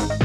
you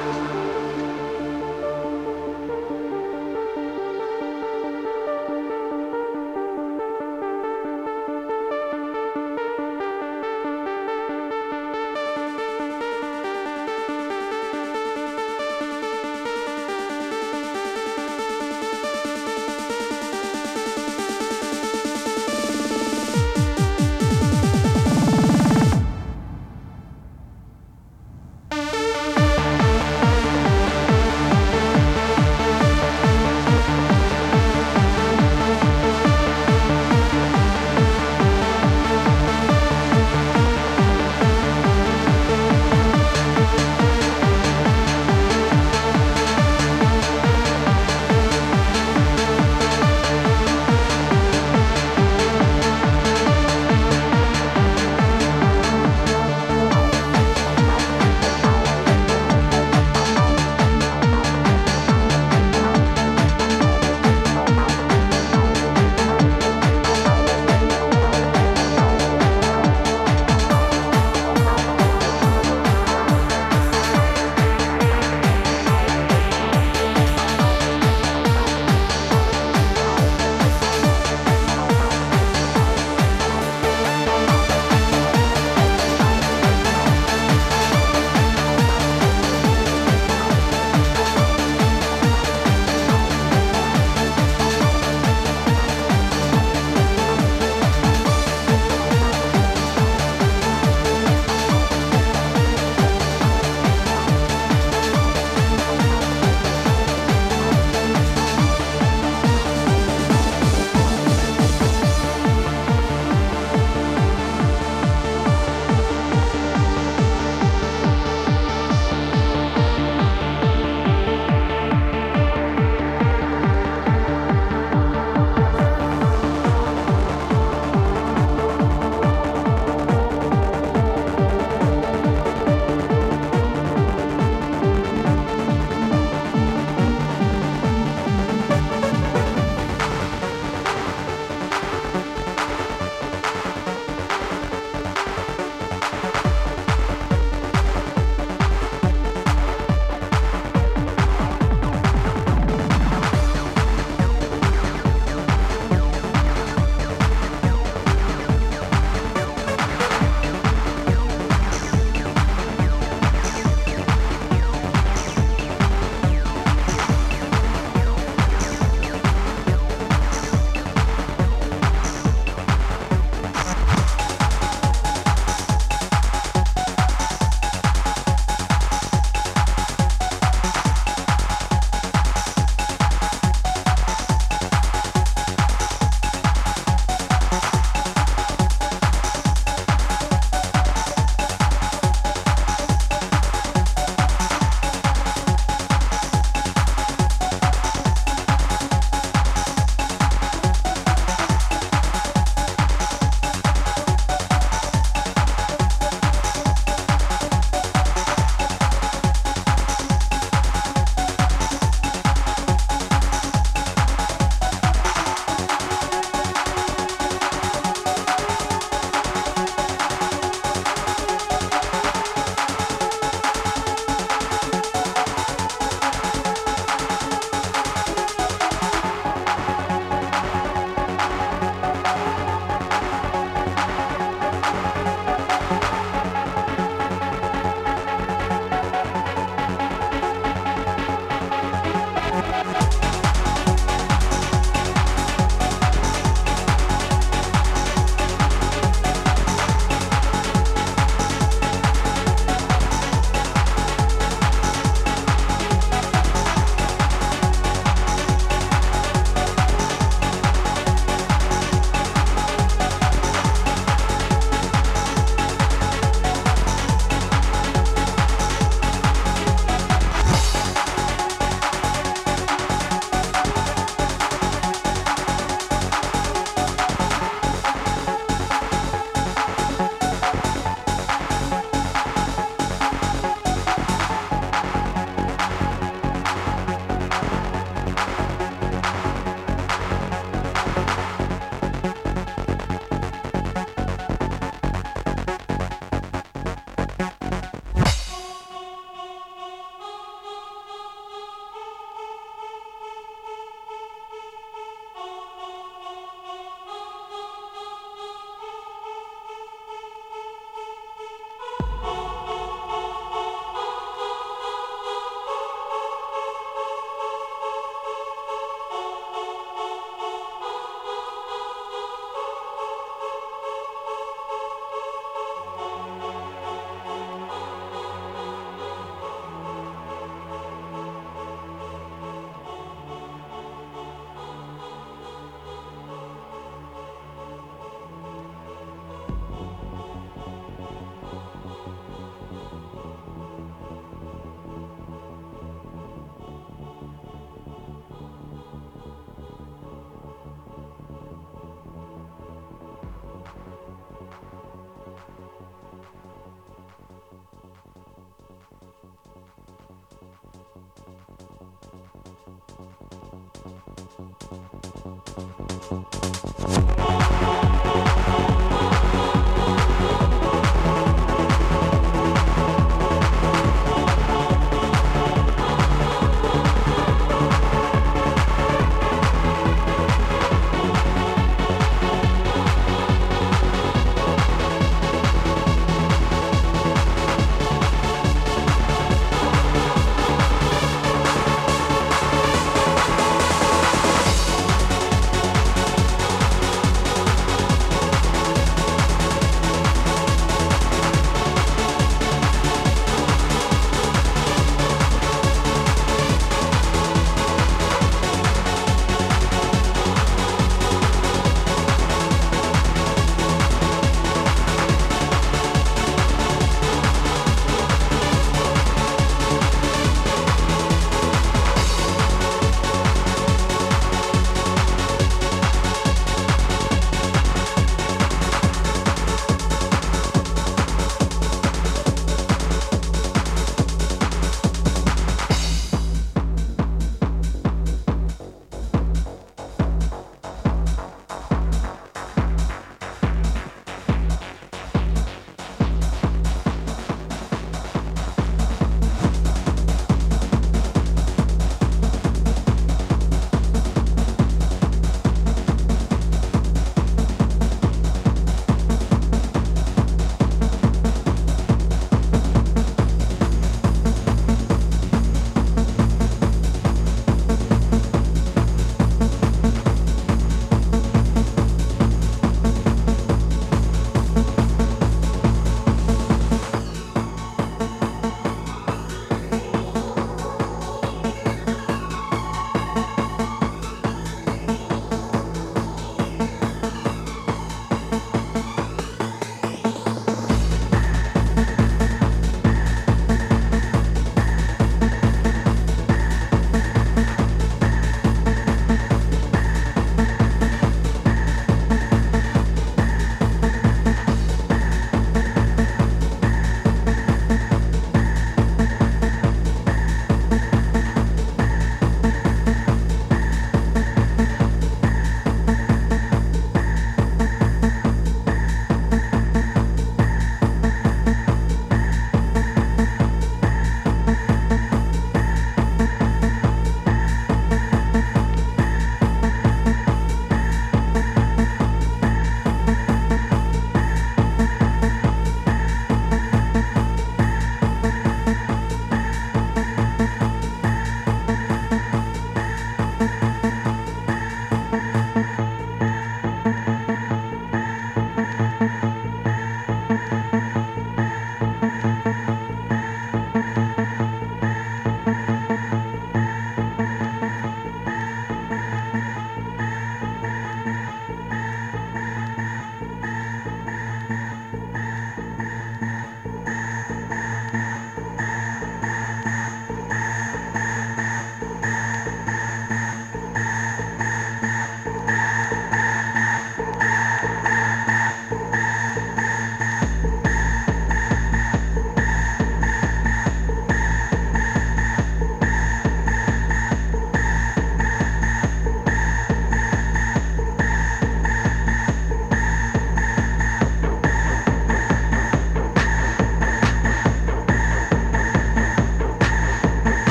Bye.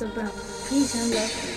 怎么办？你以前聊。